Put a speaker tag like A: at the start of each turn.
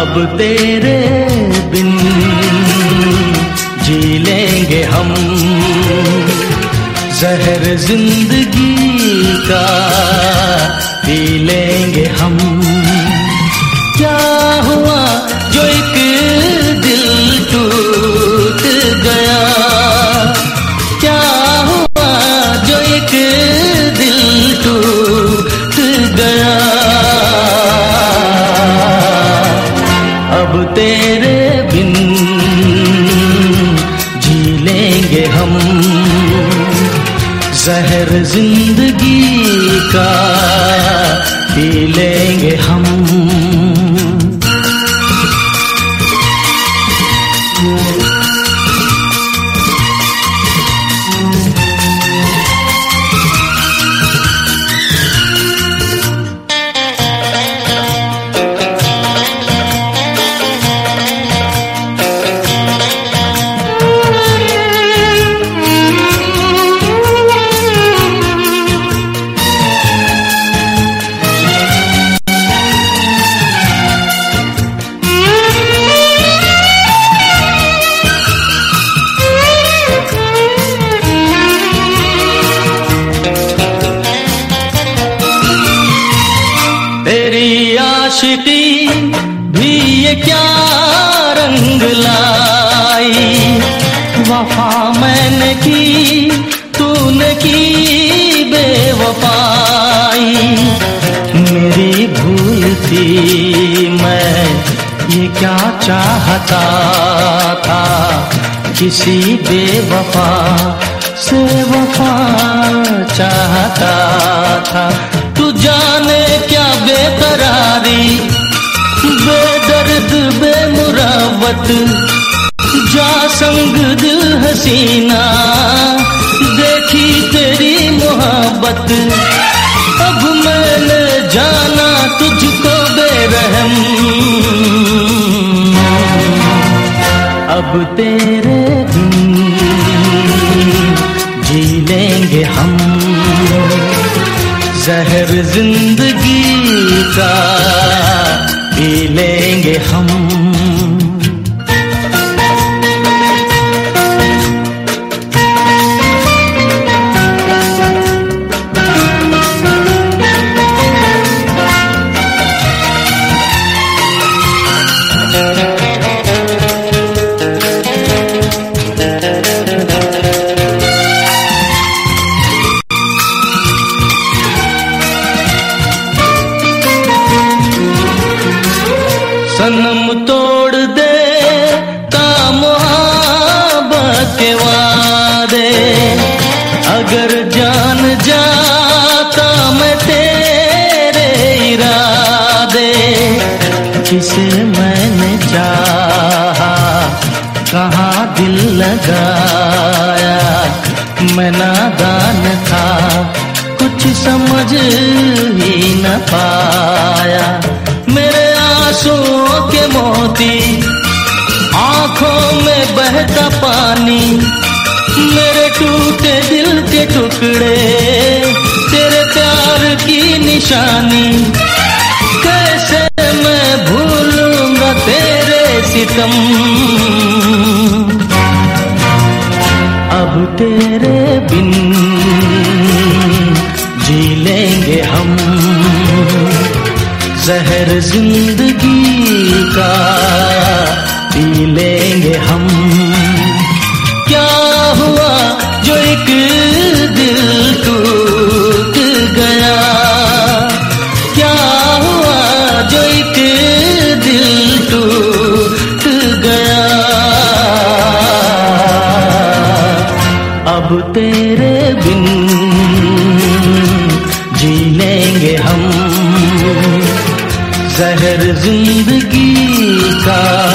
A: अब तेरे हम। जहर ज़िंदगी का पी लेंगे हम। हम जहर ज़िंदगी का पी लेंगे हम। आशिकी भी ये क्या रंग लाई? वफा मैंने की, तूने की बेवफाई मेरी भूल थी मैं, ये क्या चाहता था? किसी बेवफा से वफा चाहता बेमुरावत जा संग दिल हसीना, देखी तेरी मोहब्बत। अब मैंने जाना तुझको बेरहम। अब तेरे बिन जी लेंगे हम। जहर ज़िंदगी का पी लेंगे हम। किसे मैंने चाहा, कहाँ दिल लगाया। मैं नादान था, कुछ समझ ही न पाया। मेरे आंसुओं के मोती, आँखों में बहता पानी, मेरे टूटे दिल के टुकड़े, तेरे प्यार की निशानी। सितम अब तेरे बिन जी लेंगे हम। जहर ज़िंदगी का पी लेंगे हम। जहर ज़िंदगी का